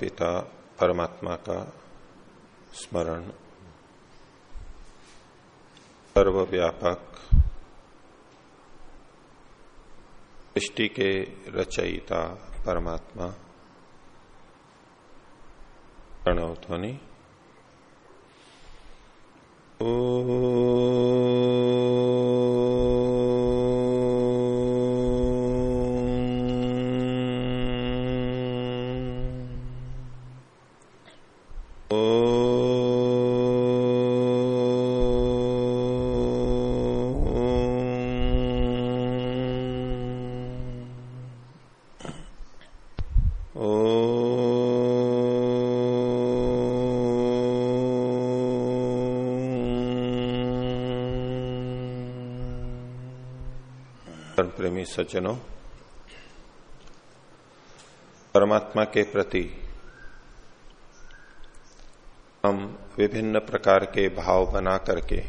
पिता परमात्मा का स्मरण। सर्वव्यापक सृष्टि के रचयिता परमात्मा प्रणवध्वनि प्रेमी सज्जनों, परमात्मा के प्रति हम विभिन्न प्रकार के भाव बना करके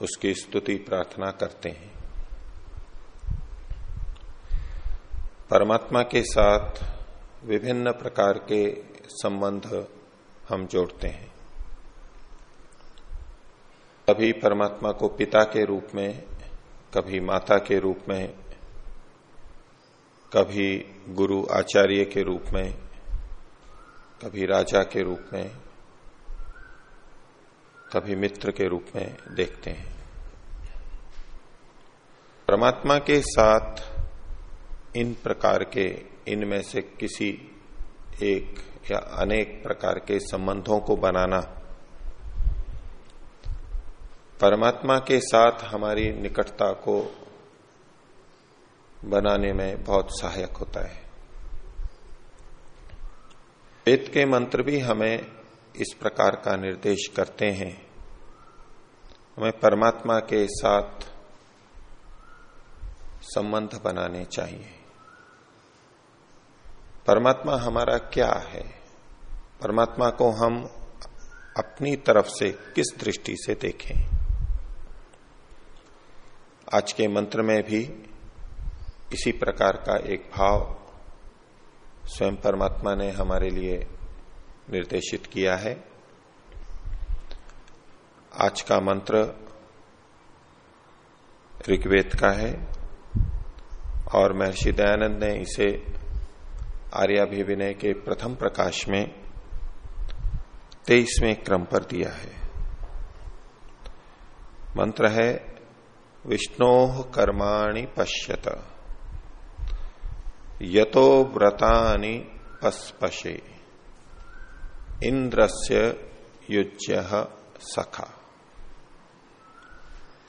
उसकी स्तुति प्रार्थना करते हैं। परमात्मा के साथ विभिन्न प्रकार के संबंध हम जोड़ते हैं। कभी परमात्मा को पिता के रूप में, कभी माता के रूप में, कभी गुरु आचार्य के रूप में, कभी राजा के रूप में, कभी मित्र के रूप में देखते हैं। परमात्मा के साथ इन प्रकार के, इनमें से किसी एक या अनेक प्रकार के संबंधों को बनाना परमात्मा के साथ हमारी निकटता को बनाने में बहुत सहायक होता है। वेद के मंत्र भी हमें इस प्रकार का निर्देश करते हैं। हमें परमात्मा के साथ संबंध बनाने चाहिए। परमात्मा हमारा क्या है? परमात्मा को हम अपनी तरफ़ से किस दृष्टि से देखें? आज के मंत्र में भी इसी प्रकार का एक भाव स्वयं परमात्मा ने हमारे लिए निर्देशित किया है। आज का मंत्र ऋग्वेद का है और महर्षि दयानंद ने इसे आर्याभिविनय के प्रथम प्रकाश में तेईसवें क्रम पर दिया है। मंत्र है विष्णो कर्माणि पश्यत। यतो व्रतानि पस्पशे। इंद्रस्य युज्य सखा।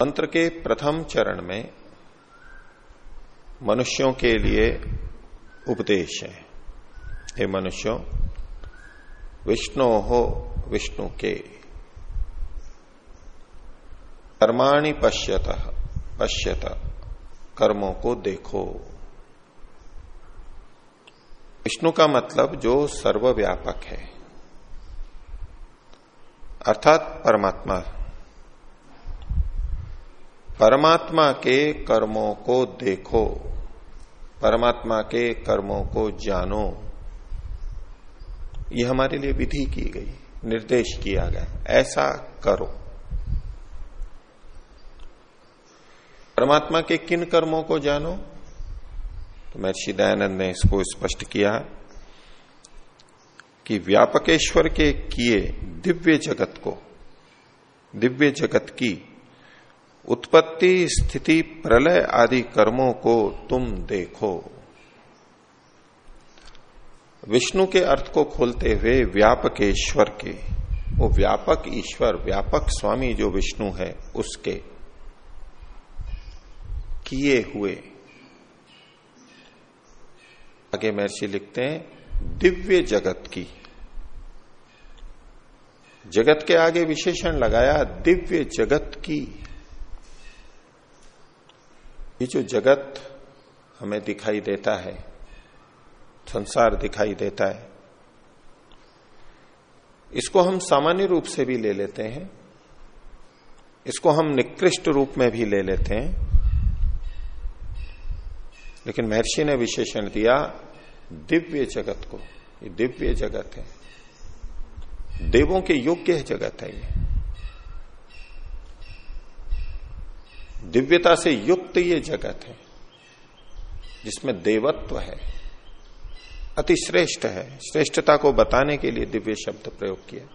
मंत्र के प्रथम चरण में मनुष्यों के लिए उपदेश है। हे मनुष्यों, विष्णु हो विष्णु के। कर्माणि पश्यत। पश्यत। कर्मों को देखो। विष्णु का मतलब जो सर्वव्यापक है। अर्थात परमात्मा। परमात्मा के कर्मों को देखो। परमात्मा के कर्मों को जानो। ये हमारे लिए विधि की गई, निर्देश किया गया। ऐसा करो। परमात्मा के किन कर्मों को जानो? तो महर्षि दयानंद ने इसको स्पष्ट किया कि व्यापकेश्वर के किए दिव्य जगत को, दिव्य जगत की उत्पत्ति, स्थिति, प्रलय आदि कर्मों को तुम देखो। विष्णु के अर्थ को खोलते हुए व्यापकेश्वर के, वो व्यापक ईश्वर, व्यापक स्वामी जो विष्णु है, उसके किए हुए। आगे महर्षि लिखते हैं, दिव्य जगत की। जगत के आगे विशेषण लगाया, दिव्य जगत की। ये जो जगत हमें दिखाई देता है, संसार दिखाई देता है, इसको हम सामान्य रूप से भी ले लेते हैं, इसको हम निकृष्ट रूप में भी ले लेते हैं। लेकिन महर्षि ने विशेषण दिया दिव्य जगत को। ये दिव्य जगत है। देवों के योग्य जगत है ये। दिव्यता से युक्त ये जगत है, जिसमें देवत्व है। अति श्रेष्ठ है। श्रेष्ठता को बताने के लिए दिव्य शब्द प्रयोग किया।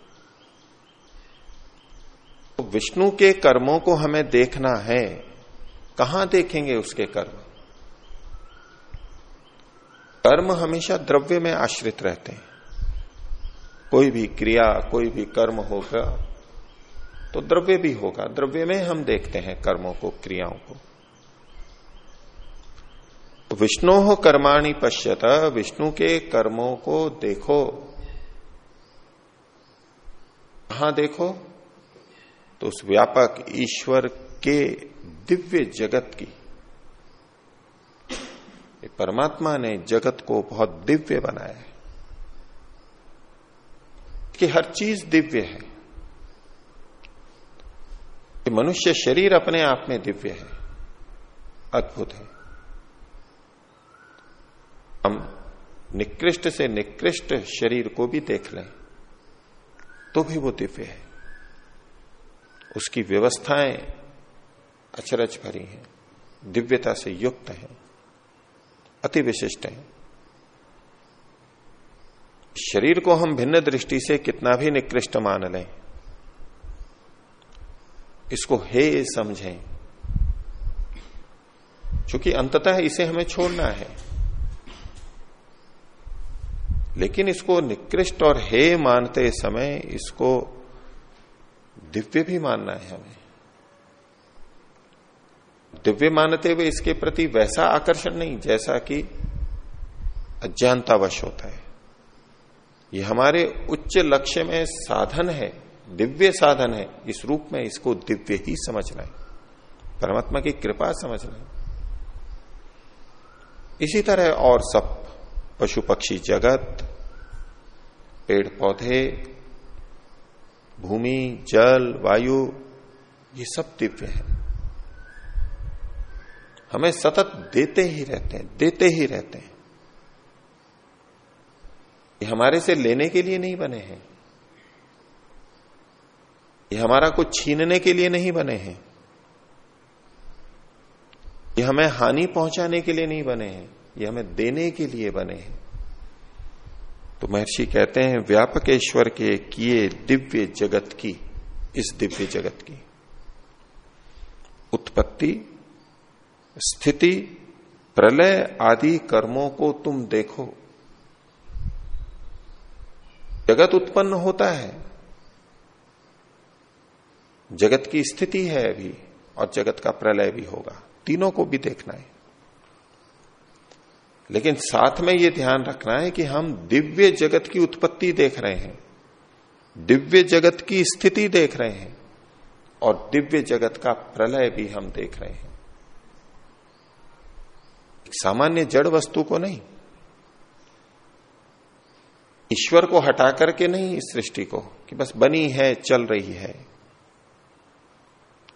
तो विष्णु के कर्मों को हमें देखना है। कहाँ देखेंगे उसके कर्म? कर्म हमेशा द्रव्य में आश्रित रहते हैं। कोई भी क्रिया, कोई भी कर्म होगा तो द्रव्य भी होगा। द्रव्य में हम देखते हैं कर्मों को, क्रियाओं को। तो विष्णु हो कर्माणी पश्यत, विष्णु के कर्मों को देखो। कहा देखो? तो उस व्यापक ईश्वर के दिव्य जगत की। परमात्मा ने जगत को बहुत दिव्य बनाया है। कि हर चीज़ दिव्य है। कि मनुष्य शरीर अपने आप में दिव्य है। अद्भुत है। हम निकृष्ट से निकृष्ट शरीर को भी देख लें तो भी वो दिव्य है। उसकी व्यवस्थाएँ अचरज भरी हैं, दिव्यता से युक्त हैं। अति विशिष्ट हैं। शरीर को हम भिन्न दृष्टि से कितना भी निकृष्ट मान लें, इसको हे समझें। क्योंकि अंततः इसे हमें छोड़ना है। लेकिन इसको निकृष्ट और हे मानते समय इसको दिव्य भी मानना है हमें। दिव्य मानते हुए इसके प्रति वैसा आकर्षण नहीं, जैसा कि अज्ञानतावश होता है। ये हमारे उच्च लक्ष्य में साधन है, दिव्य साधन है। इस रूप में इसको दिव्य ही समझना है। परमात्मा की कृपा समझना है। इसी तरह और सब, पशु पक्षी जगत, पेड़ पौधे, भूमि, जल, वायु, ये सब दिव्य है। हमें सतत देते ही रहते हैं, देते ही रहते हैं। ये हमारे से लेने के लिए नहीं बने हैं। ये हमारा कुछ छीनने के लिए नहीं बने हैं। ये हमें हानि पहुँचाने के लिए नहीं बने हैं। ये हमें देने के लिए बने हैं। तो महर्षि कहते हैं, व्यापकेश्वर के किए दिव्य जगत की, इस दिव्य जगत की उत्पत्ति स्थिति, प्रलय आदि कर्मों को तुम देखो। जगत उत्पन्न होता है। जगत की स्थिति है अभी और जगत का प्रलय भी होगा। तीनों को भी देखना है। लेकिन साथ में यह ध्यान रखना है कि हम दिव्य जगत की उत्पत्ति देख रहे हैं। दिव्य जगत की स्थिति देख रहे हैं और दिव्य जगत का प्रलय भी हम देख रहे हैं। सामान्य जड़ वस्तु को नहीं। ईश्वर को हटा करके नहीं इस सृष्टि को, कि बस बनी है, चल रही है।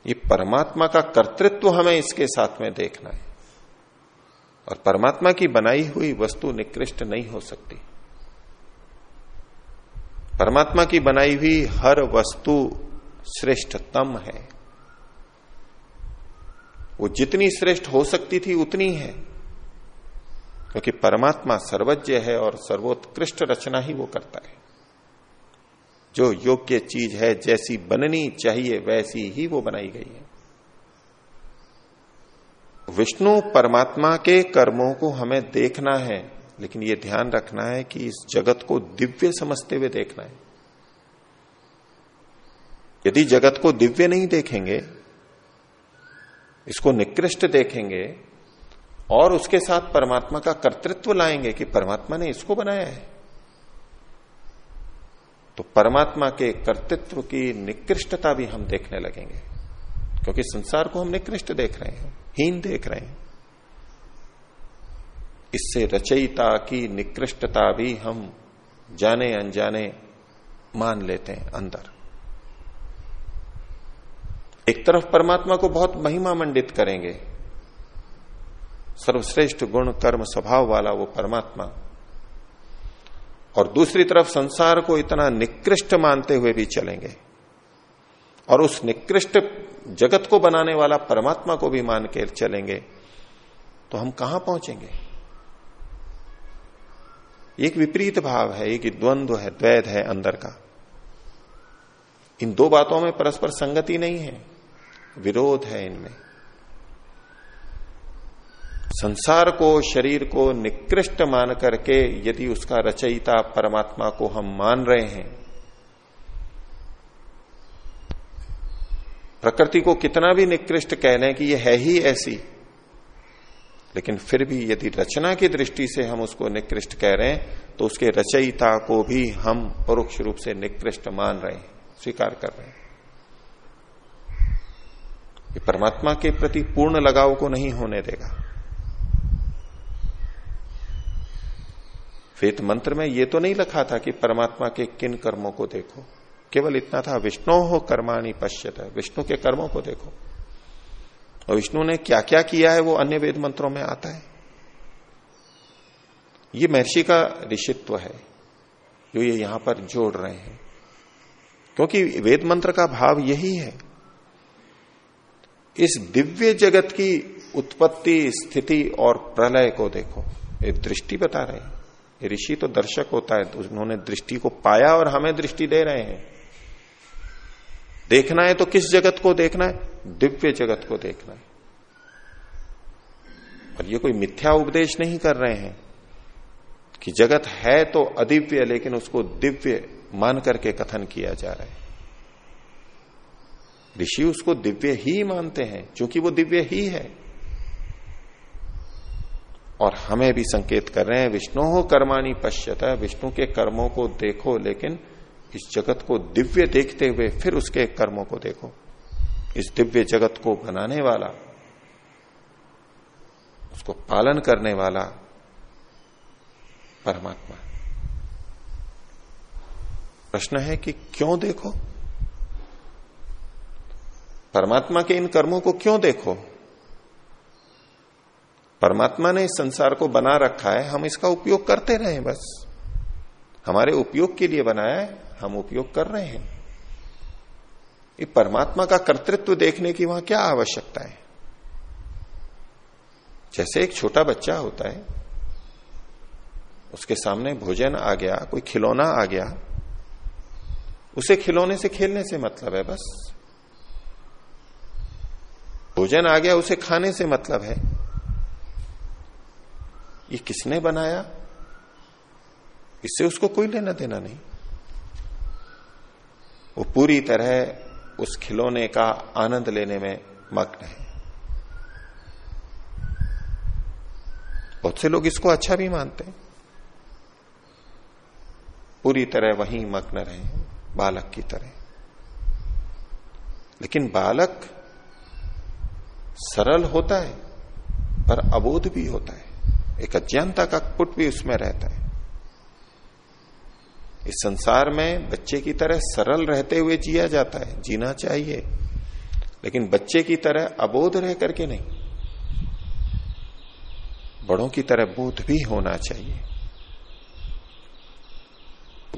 ये परमात्मा का कर्तृत्व हमें इसके साथ में देखना है। और परमात्मा की बनाई हुई वस्तु निकृष्ट नहीं हो सकती। परमात्मा की बनाई हुई हर वस्तु श्रेष्ठतम है। वो जितनी श्रेष्ठ हो सकती थी, उतनी है। क्योंकि परमात्मा सर्वज्ञ है और सर्वोत्कृष्ट रचना ही वो करता है। जो योग्य चीज़ है, जैसी बननी चाहिए, वैसी ही वो बनाई गई है। विष्णु परमात्मा के कर्मों को हमें देखना है, लेकिन ये ध्यान रखना है कि इस जगत को दिव्य समझते हुए देखना है। यदि जगत को दिव्य नहीं देखेंगे, इसको निकृष्ट देखेंगे और उसके साथ परमात्मा का कर्तृत्व लाएँगे कि परमात्मा ने इसको बनाया है। तो परमात्मा के कर्तृत्व की निकृष्टता भी हम देखने लगेंगे, क्योंकि संसार को हम निकृष्ट देख रहे हैं, हीन देख रहे हैं। इससे रचयिता की निकृष्टता भी हम जाने अनजाने मान लेते हैं अंदर। एक तरफ़ परमात्मा को बहुत महिमा मंडित करेंगे सर्वश्रेष्ठ गुण, कर्म, स्वभाव वाला वो परमात्मा। और दूसरी तरफ़ संसार को इतना निकृष्ट मानते हुए भी चलेंगे। और उस निकृष्ट जगत को बनाने वाला परमात्मा को भी मान के चलेंगे तो हम कहाँ पहुँचेंगे? एक विपरीत भाव है, एक द्वंद्व है, द्वैध है अंदर का। इन दो बातों में परस्पर संगति नहीं है, विरोध है इनमें। संसार को, शरीर को निकृष्ट मान करके यदि उसका रचयिता परमात्मा को हम मान रहे हैं, प्रकृति को कितना भी निकृष्ट कह लें कि यह है ही ऐसी, लेकिन फिर भी यदि रचना की दृष्टि से हम उसको निकृष्ट कह रहे हैं तो उसके रचयिता को भी हम परोक्ष रूप से निकृष्ट मान रहे हैं, स्वीकार कर रहे हैं। ये परमात्मा के प्रति पूर्ण लगाव को नहीं होने देगा। वेद मंत्र में ये तो नहीं लिखा था कि परमात्मा के किन कर्मों को देखो। केवल इतना था, विष्णु हो कर्माणी पश्यत, विष्णु के कर्मों को देखो। और विष्णु ने क्या क्या किया है, वो अन्य वेद मंत्रों में आता है। ये महर्षि का ऋषित्व है, जो ये यहाँ पर जोड़ रहे हैं। क्योंकि वेद मंत्र का भाव यही है। इस दिव्य जगत की उत्पत्ति, स्थिति और प्रलय को देखो। ये दृष्टि बता रहे हैं। ऋषि तो दर्शक होता है तो उन्होंने दृष्टि को पाया और हमें दृष्टि दे रहे हैं। देखना है तो किस जगत को देखना है? दिव्य जगत को देखना है। और ये कोई मिथ्या उपदेश नहीं कर रहे हैं कि जगत है तो अदिव्य, लेकिन उसको दिव्य मान करके कथन किया जा रहा है। ऋषि उसको दिव्य ही मानते हैं, क्योंकि वो दिव्य ही है। और हमें भी संकेत कर रहे हैं, विष्णु हो कर्माणी पश्यत, विष्णु के कर्मों को देखो, लेकिन इस जगत को दिव्य देखते हुए फिर उसके कर्मों को देखो। इस दिव्य जगत को बनाने वाला, उसको पालन करने वाला परमात्मा प्रश्न है कि क्यों देखो? परमात्मा के इन कर्मों को क्यों देखो? परमात्मा ने इस संसार को बना रखा है, हम इसका उपयोग करते रहे बस। हमारे उपयोग के लिए बनाया है, हम उपयोग कर रहे हैं। ये परमात्मा का कर्तृत्व देखने की वहाँ क्या आवश्यकता है? जैसे एक छोटा बच्चा होता है, उसके सामने भोजन आ गया, कोई खिलौना आ गया, उसे खिलौने से खेलने से मतलब है बस। भोजन आ गया, उसे खाने से मतलब है। ये किसने बनाया? इससे उसको कोई लेना देना नहीं। वो पूरी तरह उस खिलौने का आनंद लेने में मग्न है। बहुत से लोग इसको अच्छा भी मानते हैं। पूरी तरह वहीं मग्न रहे बालक की तरह। लेकिन बालक सरल होता है, पर अबोध भी होता है। एक अज्ञानता का पुट भी उसमें रहता है। इस संसार में बच्चे की तरह सरल रहते हुए जिया जाता है, जीना चाहिए। लेकिन बच्चे की तरह अबोध रह करके नहीं। बड़ों की तरह बोध भी होना चाहिए।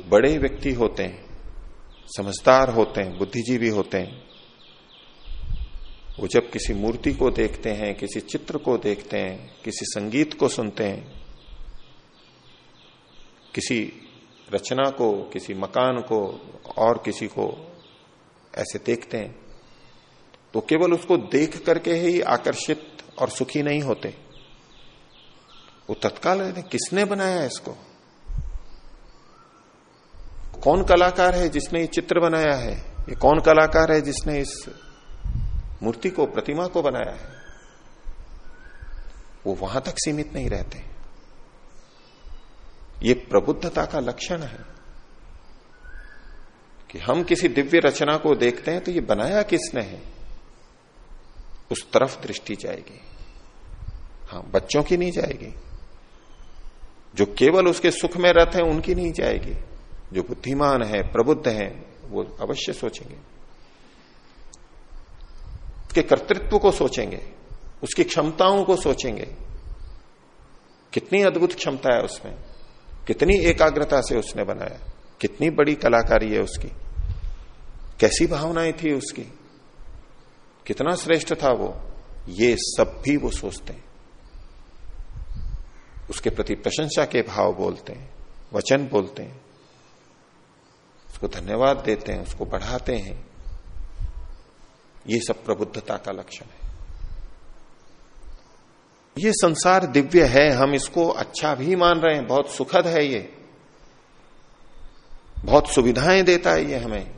बड़े व्यक्ति होते हैं, समझदार होते हैं, बुद्धिजीवी होते हैं वो जब किसी मूर्ति को देखते हैं, किसी चित्र को देखते हैं, किसी संगीत को सुनते हैं, किसी रचना को, किसी मकान को, और किसी को ऐसे देखते हैं तो केवल उसको देख करके ही आकर्षित और सुखी नहीं होते। वो तत्काल रहते किसने बनाया इसको? कौन कलाकार है जिसने ये चित्र बनाया है? ये कौन कलाकार है जिसने इस मूर्ति को, प्रतिमा को बनाया है। वो वहाँ तक सीमित नहीं रहते। ये प्रबुद्धता का लक्षण है कि हम किसी दिव्य रचना को देखते हैं तो ये बनाया किसने है? उस तरफ़ दृष्टि जाएगी। हाँ बच्चों की नहीं जाएगी। जो केवल उसके सुख में रथ है, उनकी नहीं जाएगी। जो बुद्धिमान है, प्रबुद्ध है, वो अवश्य सोचेंगे। उसके कर्तृत्व को सोचेंगे, उसकी क्षमताओं को सोचेंगे। कितनी अद्भुत क्षमता है उसमें, कितनी एकाग्रता से उसने बनाया, कितनी बड़ी कलाकारी है उसकी, कैसी भावनाएँ थी उसकी, कितना श्रेष्ठ था वो, ये सब भी वो सोचते हैं। उसके प्रति प्रशंसा के भाव बोलते हैं, वचन बोलते हैं, उसको धन्यवाद देते हैं, उसको बढ़ाते हैं। ये सब प्रबुद्धता का लक्षण है। ये संसार दिव्य है, हम इसको अच्छा भी मान रहे हैं, बहुत सुखद है ये। बहुत सुविधाएँ देता है ये हमें।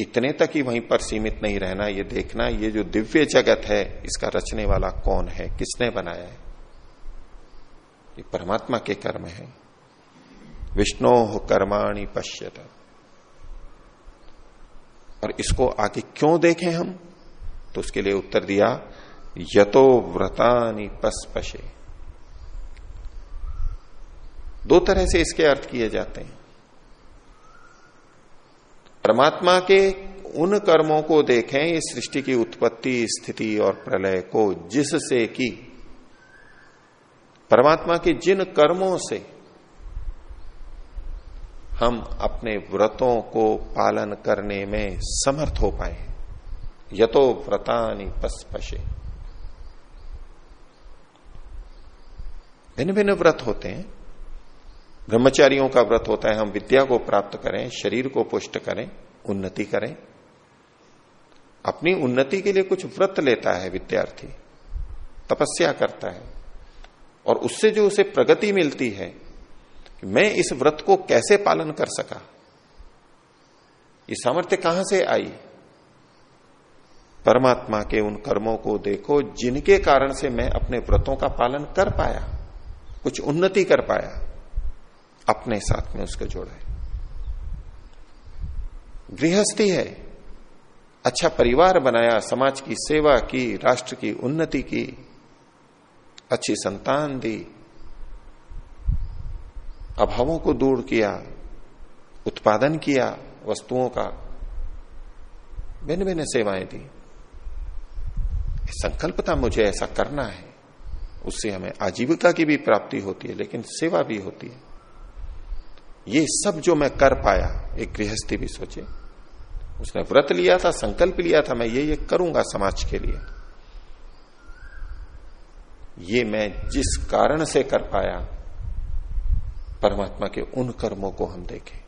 इतने तक ही वहीं पर सीमित नहीं रहना, ये देखना, ये जो दिव्य जगत है, इसका रचने वाला कौन है, किसने बनाया है? ये परमात्मा के कर्म है। विष्णो कर्माणी पश्यत। और इसको आगे क्यों देखें हम? तो उसके लिए उत्तर दिया, यतो व्रतानी पशे दो तरह से इसके अर्थ किए जाते हैं। परमात्मा के उन कर्मों को देखें, इस सृष्टि की उत्पत्ति, स्थिति और प्रलय को जिससे कि परमात्मा के जिन कर्मों से हम अपने व्रतों को पालन करने में समर्थ हो पाए। यतो व्रतानी पशे भिन्न भिन्न व्रत होते हैं। ब्रह्मचारियों का व्रत होता है, हम विद्या को प्राप्त करें, शरीर को पुष्ट करें, उन्नति करें। अपनी उन्नति के लिए कुछ व्रत लेता है विद्यार्थी, तपस्या करता है। और उससे जो उसे प्रगति मिलती है कि मैं इस व्रत को कैसे पालन कर सका? ये सामर्थ्य कहाँ से आई? परमात्मा के उन कर्मों को देखो, जिनके कारण से मैं अपने व्रतों का पालन कर पाया, कुछ उन्नति कर पाया, अपने साथ में उसको जोड़ा है। गृहस्थी है। अच्छा परिवार बनाया, समाज की सेवा की, राष्ट्र की उन्नति की, अच्छी संतान दी अभावों को दूर किया, उत्पादन किया वस्तुओं का। भिन्न भिन्न सेवाएँ दी। संकल्प था मुझे ऐसा करना है, उससे हमें आजीविका की भी प्राप्ति होती है, लेकिन सेवा भी होती है। ये सब जो मैं कर पाया, एक गृहस्थी भी सोचे। उसने व्रत लिया था, संकल्प लिया था, मैं ये ये करूँगा समाज के लिए। ये मैं जिस कारण से कर पाया परमात्मा के उन कर्मों को हम देखें।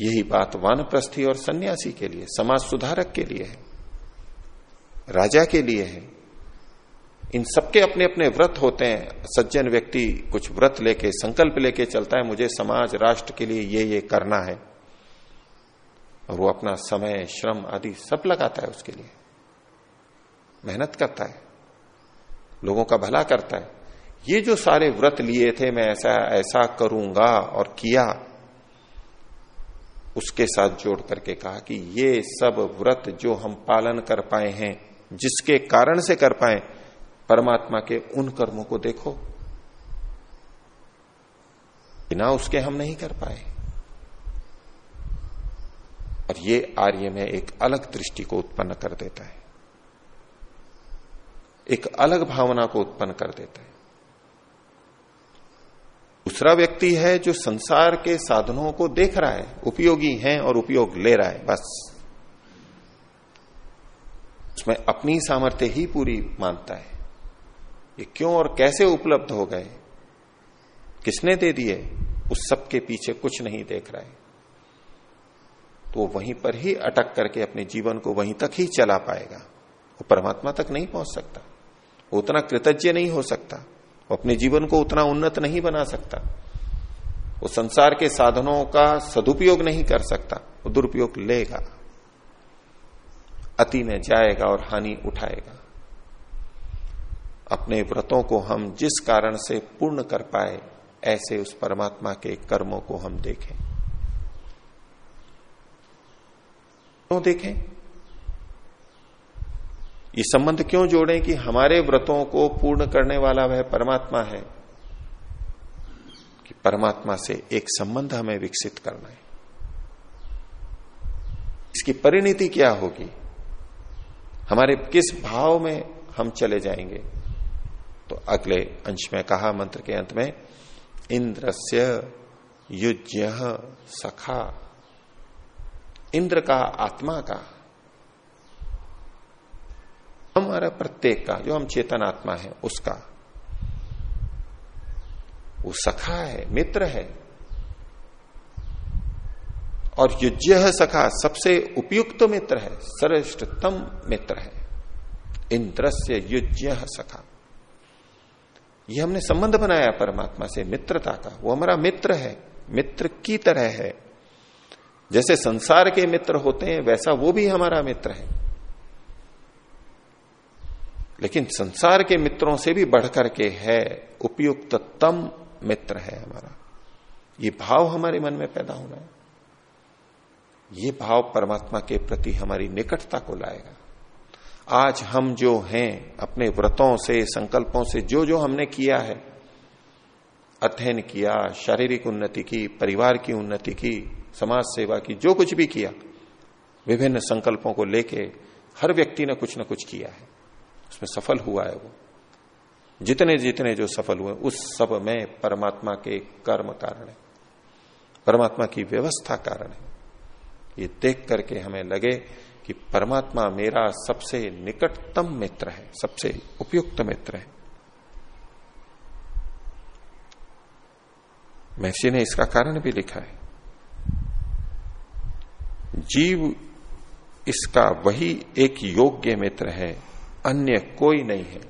यही बात वानप्रस्थी और सन्यासी के लिए, समाज सुधारक के लिए है, राजा के लिए है। इन सबके अपने अपने व्रत होते हैं। सज्जन व्यक्ति कुछ व्रत लेके, संकल्प लेके चलता है, मुझे समाज, राष्ट्र के लिए ये ये करना है। और वो अपना समय, श्रम आदि सब लगाता है उसके लिए। मेहनत करता है। लोगों का भला करता है। ये जो सारे व्रत लिए थे, मैं ऐसा ऐसा करूँगा और किया, उसके साथ जोड़ करके कहा कि ये सब व्रत जो हम पालन कर पाए हैं, जिसके कारण से कर पाए, परमात्मा के उन कर्मों को देखो। बिना उसके हम नहीं कर पाए। और ये आर्य में एक अलग दृष्टि को उत्पन्न कर देता है। एक अलग भावना को उत्पन्न कर देता है। दूसरा व्यक्ति है जो संसार के साधनों को देख रहा है, उपयोगी है और उपयोग ले रहा है, बस। उसमें अपनी सामर्थ्य ही पूरी मानता है। ये क्यों और कैसे उपलब्ध हो गए? किसने दे दिए? उस सब के पीछे कुछ नहीं देख रहा है। तो वहीं पर ही अटक करके अपने जीवन को वहीं तक ही चला पाएगा। वो परमात्मा तक नहीं पहुँच सकता। वो उतना कृतज्ञ नहीं हो सकता। वो अपने जीवन को उतना उन्नत नहीं बना सकता। वो संसार के साधनों का सदुपयोग नहीं कर सकता, वो दुरुपयोग लेगा। अति में जाएगा और हानि उठाएगा। अपने व्रतों को हम जिस कारण से पूर्ण कर पाए, ऐसे उस परमात्मा के कर्मों को हम देखें। क्यों देखें? ये संबंध क्यों जोड़ें कि हमारे व्रतों को पूर्ण करने वाला वह परमात्मा है? कि परमात्मा से एक संबंध हमें विकसित करना है। इसकी परिणति क्या होगी? हमारे किस भाव में हम चले जाएँगे? तो अगले अंश में कहा मंत्र के अंत में, इंद्रस्य युज्य सखा। इंद्र का आत्मा का हमारा प्रत्येक का, जो हम चेतन आत्मा है, उसका। वो सखा है, मित्र है। और युज्य सखा सबसे उपयुक्त मित्र है, श्रेष्ठतम मित्र है। इंद्रस्य युज्य सखा। ये हमने संबंध बनाया परमात्मा से, मित्रता का। वो हमारा मित्र है, मित्र की तरह है। जैसे संसार के मित्र होते हैं, वैसा वो भी हमारा मित्र है। लेकिन संसार के मित्रों से भी बढ़कर के है, उपयुक्ततम मित्र है हमारा। ये भाव हमारे मन में पैदा होना है। ये भाव परमात्मा के प्रति हमारी निकटता को लाएगा। आज हम जो हैं, अपने व्रतों से, संकल्पों से, जो जो हमने किया है, अध्ययन किया, शारीरिक उन्नति की, परिवार की उन्नति की, समाज सेवा की, जो कुछ भी किया, विभिन्न संकल्पों को लेके हर व्यक्ति ने कुछ ना कुछ किया है। उसमें सफल हुआ है वो। जितने जितने जो सफल हुए, उस सब में परमात्मा के कर्म कारण है। परमात्मा की व्यवस्था कारण है। ये देख करके हमें लगे कि परमात्मा मेरा सबसे निकटतम मित्र है, सबसे उपयुक्त मित्र है। महर्षि ने इसका कारण भी लिखा है। जीव इसका वही एक योग्य मित्र है अन्य कोई नहीं है।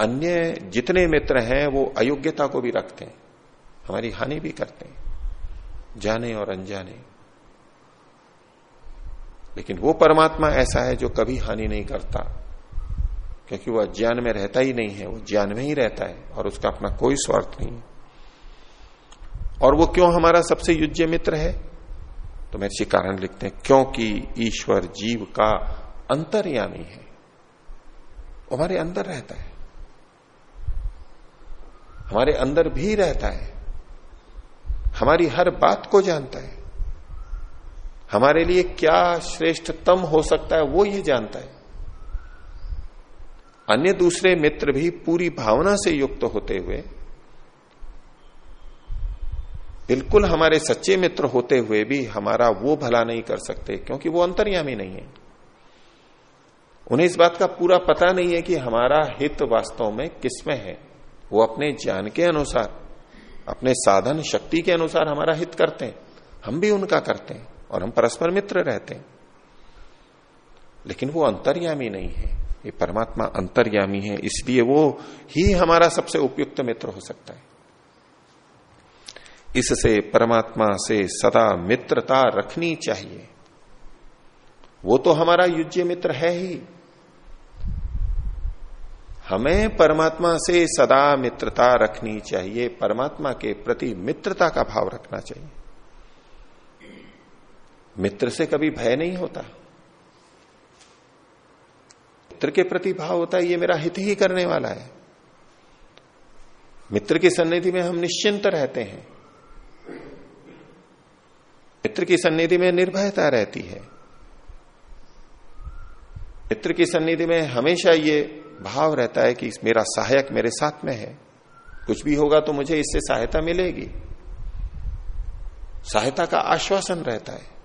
अन्य जितने मित्र हैं, वो अयोग्यता को भी रखते हैं। हमारी हानि भी करते हैं। जाने और अनजाने। लेकिन वो परमात्मा ऐसा है जो कभी हानि नहीं करता। क्योंकि वो अज्ञान में रहता ही नहीं है, वो ज्ञान में ही रहता है, और उसका अपना कोई स्वार्थ नहीं और वो क्यों हमारा सबसे युज्य मित्र है? तो महर्षि कारण लिखते हैं, क्योंकि ईश्वर जीव का अंतर्यामी है। हमारे अंदर रहता है। हमारे अंदर भी रहता है। हमारी हर बात को जानता है। हमारे लिए क्या श्रेष्ठतम हो सकता है वो ये जानता है। अन्य दूसरे मित्र भी पूरी भावना से युक्त होते हुए, बिल्कुल हमारे सच्चे मित्र होते हुए भी हमारा वो भला नहीं कर सकते, क्योंकि वो अंतर्यामी नहीं है। उन्हें इस बात का पूरा पता नहीं है कि हमारा हित वास्तव में किसमें है। वो अपने ज्ञान के अनुसार, अपने साधन शक्ति के अनुसार हमारा हित करते हैं। हम भी उनका करते हैं और हम परस्पर मित्र रहते हैं। लेकिन वो अंतर्यामी नहीं है। ये परमात्मा अंतर्यामी है, इसलिए वो ही हमारा सबसे उपयुक्त मित्र हो सकता है। इससे परमात्मा से सदा मित्रता रखनी चाहिए। वो तो हमारा युज्य मित्र है ही। हमें परमात्मा से सदा मित्रता रखनी चाहिए, परमात्मा के प्रति मित्रता का भाव रखना चाहिए। मित्र से कभी भय नहीं होता। मित्र के प्रति भाव होता है, ये मेरा हित ही करने वाला है। मित्र की सन्निधि में हम निश्चिंत रहते हैं। मित्र की सन्निधि में निर्भयता रहती है। मित्र की सन्निधि में हमेशा ये भाव रहता है कि मेरा सहायक मेरे साथ में है। कुछ भी होगा तो मुझे इससे सहायता मिलेगी। सहायता का आश्वासन रहता है।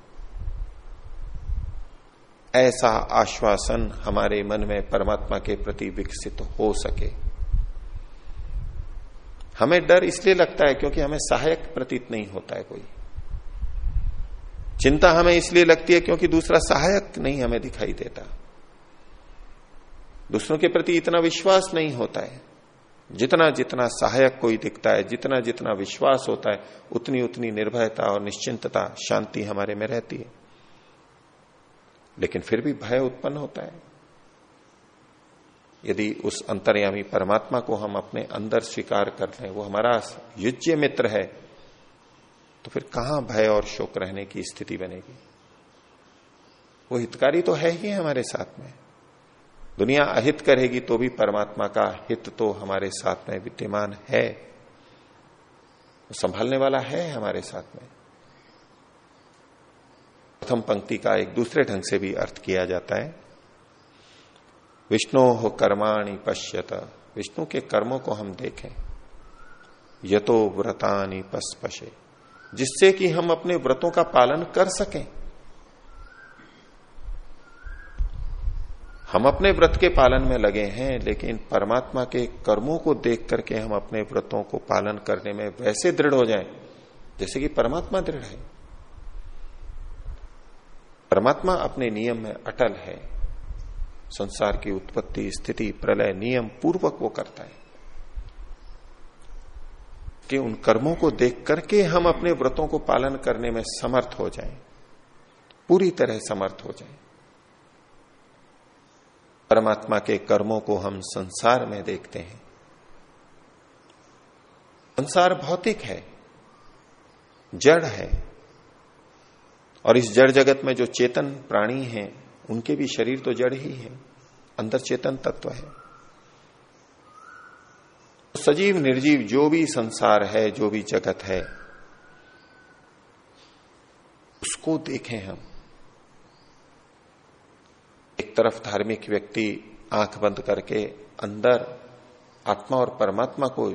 ऐसा आश्वासन हमारे मन में परमात्मा के प्रति विकसित हो सके। हमें डर इसलिए लगता है क्योंकि हमें सहायक प्रतीत नहीं होता है कोई। चिंता हमें इसलिए लगती है क्योंकि दूसरा सहायक नहीं हमें दिखाई देता। दूसरों के प्रति इतना विश्वास नहीं होता है। जितना जितना सहायक कोई दिखता है, जितना जितना विश्वास होता है, उतनी उतनी निर्भयता और निश्चिंतता, शांति हमारे में रहती है। लेकिन फिर भी भय उत्पन्न होता है। यदि उस अंतर्यामी परमात्मा को हम अपने अंदर स्वीकार कर लें, वो हमारा युज्य मित्र है तो फिर कहाँ भय और शोक रहने की स्थिति बनेगी? वो हितकारी तो है ही हमारे साथ में। दुनिया अहित करेगी तो भी परमात्मा का हित तो हमारे साथ में विद्यमान है। वो संभालने वाला है हमारे साथ में। प्रथम पंक्ति का एक दूसरे ढंग से भी अर्थ किया जाता है। विष्णु हो कर्माणी पश्यत। विष्णु के कर्मों को हम देखें। यतो व्रतानी पशे जिससे कि हम अपने व्रतों का पालन कर सकें। हम अपने व्रत के पालन में लगे हैं लेकिन परमात्मा के कर्मों को देख करके हम अपने व्रतों को पालन करने में वैसे दृढ़ हो जाएँ जैसे कि परमात्मा दृढ़ है। परमात्मा अपने नियम में अटल है। संसार की उत्पत्ति स्थिति प्रलय नियम पूर्वक वो करता है। कि उन कर्मों को देख करके हम अपने व्रतों को पालन करने में समर्थ हो जाएँ, पूरी तरह समर्थ हो जाएँ। परमात्मा के कर्मों को हम संसार में देखते हैं। संसार भौतिक है, जड़ है, और इस जड़ जगत में जो चेतन प्राणी हैं, उनके भी शरीर तो जड़ ही है, अंदर चेतन तत्व है। सजीव निर्जीव जो भी संसार है, जो भी जगत है, उसको देखें हम। एक तरफ़ धार्मिक व्यक्ति आँख बंद करके अंदर आत्मा और परमात्मा को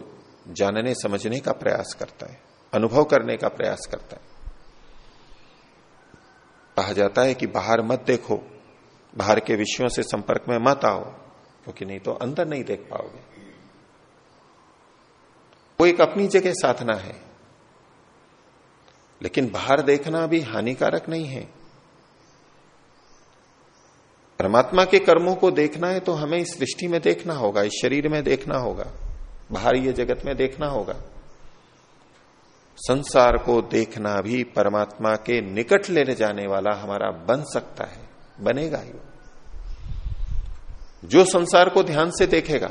जानने, समझने का प्रयास करता है, अनुभव करने का प्रयास करता है। कहा जाता है कि बाहर मत देखो, बाहर के विषयों से संपर्क में मत आओ, क्योंकि नहीं तो अंदर नहीं देख पाओगे। वो एक अपनी जगह साधना है, लेकिन बाहर देखना भी हानिकारक नहीं है। परमात्मा के कर्मों को देखना है तो हमें इस सृष्टि में देखना होगा, इस शरीर में देखना होगा, बाहर जगत में देखना होगा। संसार को देखना भी परमात्मा के निकट लेने जाने वाला हमारा बन सकता है, बनेगा ही जो संसार को ध्यान से देखेगा,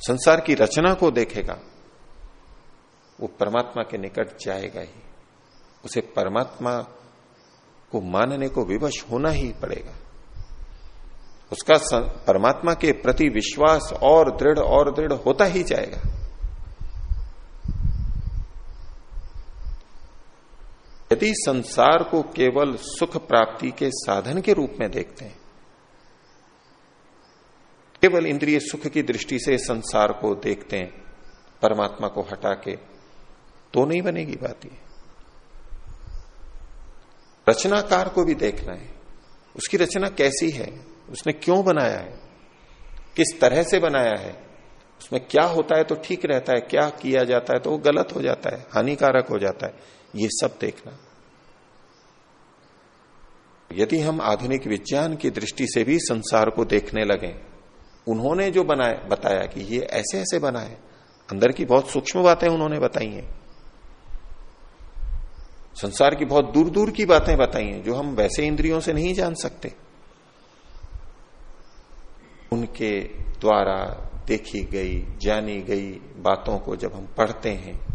संसार की रचना को देखेगा, वो परमात्मा के निकट जाएगा ही। उसे परमात्मा को मानने को विवश होना ही पड़ेगा। उसका परमात्मा के प्रति विश्वास और दृढ़ और दृढ़ होता ही जाएगा। यदि संसार को केवल सुख प्राप्ति के साधन के रूप में देखते हैं, केवल इंद्रिय सुख की दृष्टि से संसार को देखते हैं, परमात्मा को हटा के तो नहीं बनेगी बात ये। रचनाकार को भी देखना है। उसकी रचना कैसी है? उसने क्यों बनाया है? किस तरह से बनाया है? उसमें क्या होता है तो ठीक रहता है, क्या किया जाता है तो वो गलत हो जाता है, हानिकारक हो जाता है। ये सब देखना। यदि हम आधुनिक विज्ञान की दृष्टि से भी संसार को देखने लगे, उन्होंने जो बनाया, बताया कि ये ऐसे ऐसे बनाए अंदर की बहुत सूक्ष्म बातें उन्होंने बताई हैं। संसार की बहुत दूर दूर की बातें बताई हैं, जो हम वैसे इंद्रियों से नहीं जान सकते। उनके द्वारा देखी गई, जानी गई बातों को जब हम पढ़ते हैं,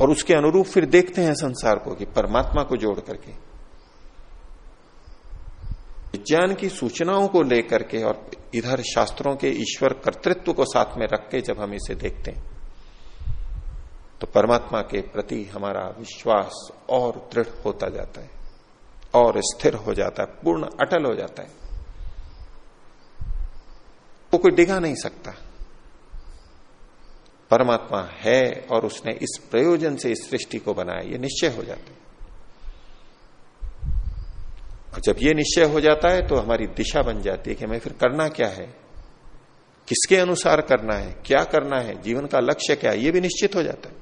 और उसके अनुरूप फिर देखते हैं संसार को कि परमात्मा को जोड़ करके। विज्ञान की सूचनाओं को लेकर के और इधर शास्त्रों के ईश्वर कर्तृत्व को साथ में रख के जब हम इसे देखते हैं तो परमात्मा के प्रति हमारा विश्वास और दृढ़ होता जाता है, और स्थिर हो जाता है, पूर्ण अटल हो जाता है। वो कोई डिगा नहीं सकता। परमात्मा है और उसने इस प्रयोजन से, इस सृष्टि को बनाया, ये निश्चय हो जाता है। और जब ये निश्चय हो जाता है तो हमारी दिशा बन जाती है कि हमें फिर करना क्या है? किसके अनुसार करना है? क्या करना है? जीवन का लक्ष्य क्या है? ये भी निश्चित हो जाता है।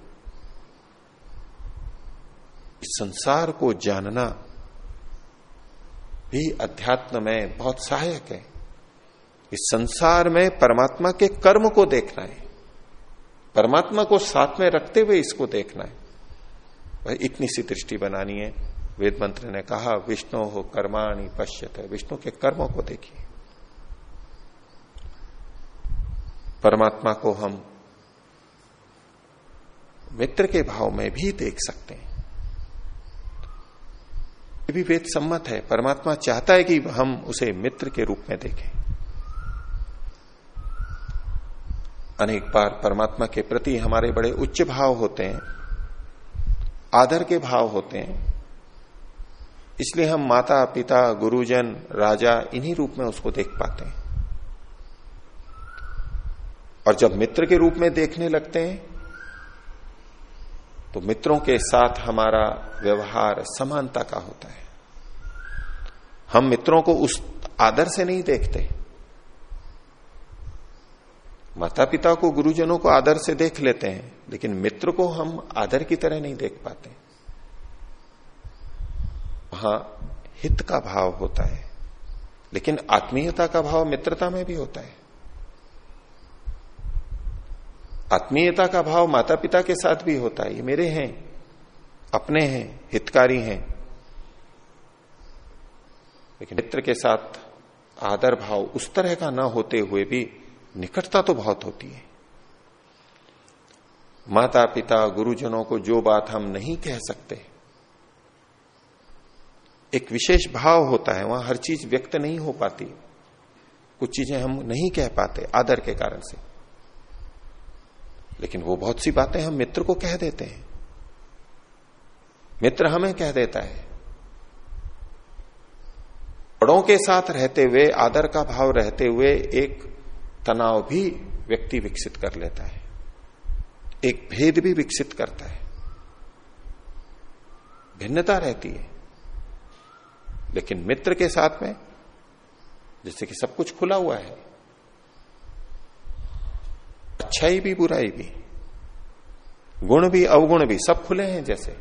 संसार को जानना भी अध्यात्म में बहुत सहायक है। इस संसार में परमात्मा के कर्म को देखना है। परमात्मा को साथ में रखते हुए इसको देखना है। भाई इतनी सी दृष्टि बनानी है। वेद मंत्र ने कहा, विष्णु हो कर्माणी पश्यत। है विष्णु के कर्मों को देखिए। परमात्मा को हम मित्र के भाव में भी देख सकते हैं। ये भी वेद सम्मत है, परमात्मा चाहता है कि हम उसे मित्र के रूप में देखें। अनेक बार परमात्मा के प्रति हमारे बड़े उच्च भाव होते हैं, आदर के भाव होते हैं। इसलिए हम माता पिता गुरुजन, राजा इन्हीं रूप में उसको देख पाते हैं। और जब मित्र के रूप में देखने लगते हैं तो मित्रों के साथ हमारा व्यवहार समानता का होता है। हम मित्रों को उस आदर से नहीं देखते। माता पिता को गुरुजनों को आदर से देख लेते हैं, लेकिन मित्र को हम आदर की तरह नहीं देख पाते। वहाँ हित का भाव होता है, लेकिन आत्मीयता का भाव मित्रता में भी होता है। आत्मीयता का भाव माता पिता के साथ भी होता है, ये मेरे हैं, अपने हैं, हितकारी हैं। लेकिन मित्र के साथ आदर भाव उस तरह का ना होते हुए भी निकटता तो बहुत होती है। माता पिता गुरुजनों को जो बात हम नहीं कह सकते, एक विशेष भाव होता है, वहाँ हर चीज़ व्यक्त नहीं हो पाती। कुछ चीज़ें हम नहीं कह पाते आदर के कारण से। लेकिन वो बहुत सी बातें हम मित्र को कह देते हैं। मित्र हमें कह देता है। बड़ों के साथ रहते हुए, आदर का भाव रहते हुए एक तनाव भी व्यक्ति विकसित कर लेता है। एक भेद भी विकसित करता है। भिन्नता रहती है। लेकिन मित्र के साथ में, जैसे कि सब कुछ खुला हुआ है अच्छाई भी, बुराई भी, गुण भी, अवगुण भी, सब खुले हैं जैसे।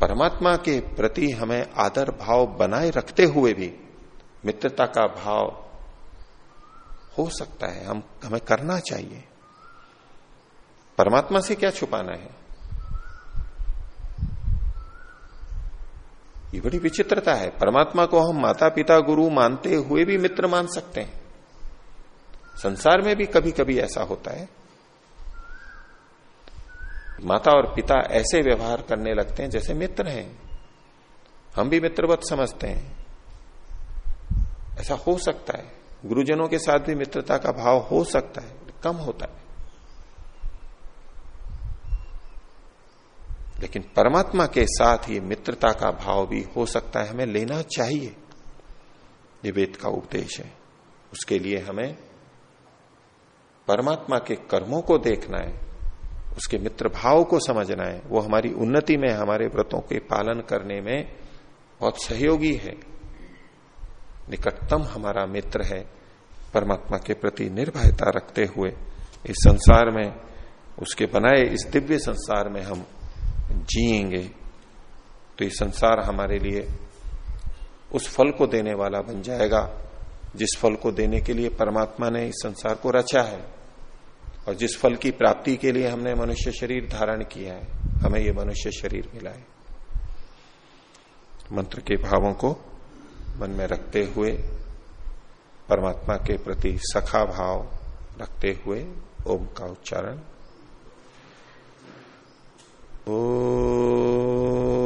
परमात्मा के प्रति हमें आदर भाव बनाए रखते हुए भी मित्रता का भाव हो सकता है, हम, हमें करना चाहिए। परमात्मा से क्या छुपाना है? ये बड़ी विचित्रता है। परमात्मा को हम माता पिता गुरु मानते हुए भी मित्र मान सकते हैं। संसार में भी कभी कभी ऐसा होता है। माता और पिता ऐसे व्यवहार करने लगते हैं जैसे मित्र हैं। हम भी मित्रवत समझते हैं। ऐसा हो सकता है। गुरुजनों के साथ भी मित्रता का भाव हो सकता है, कम होता है। लेकिन परमात्मा के साथ ही मित्रता का भाव भी हो सकता है। हमें लेना चाहिए। ये वेद का उपदेश है। उसके लिए हमें परमात्मा के कर्मों को देखना है, उसके मित्र भाव को समझना है, वो हमारी उन्नति में, हमारे व्रतों के पालन करने में बहुत सहयोगी है। निकटतम हमारा मित्र है, परमात्मा के प्रति निर्भयता रखते हुए इस संसार में, उसके बनाए इस दिव्य संसार में हम जिएँगे तो ये संसार हमारे लिए उस फल को देने वाला बन जाएगा। जिस फल को देने के लिए परमात्मा ने इस संसार को रचा है, और जिस फल की प्राप्ति के लिए हमने मनुष्य शरीर धारण किया है, हमें ये मनुष्य शरीर मिला है। मंत्र के भावों को मन में रखते हुए, परमात्मा के प्रति सखा भाव रखते हुए, ओम का उच्चारण। ओ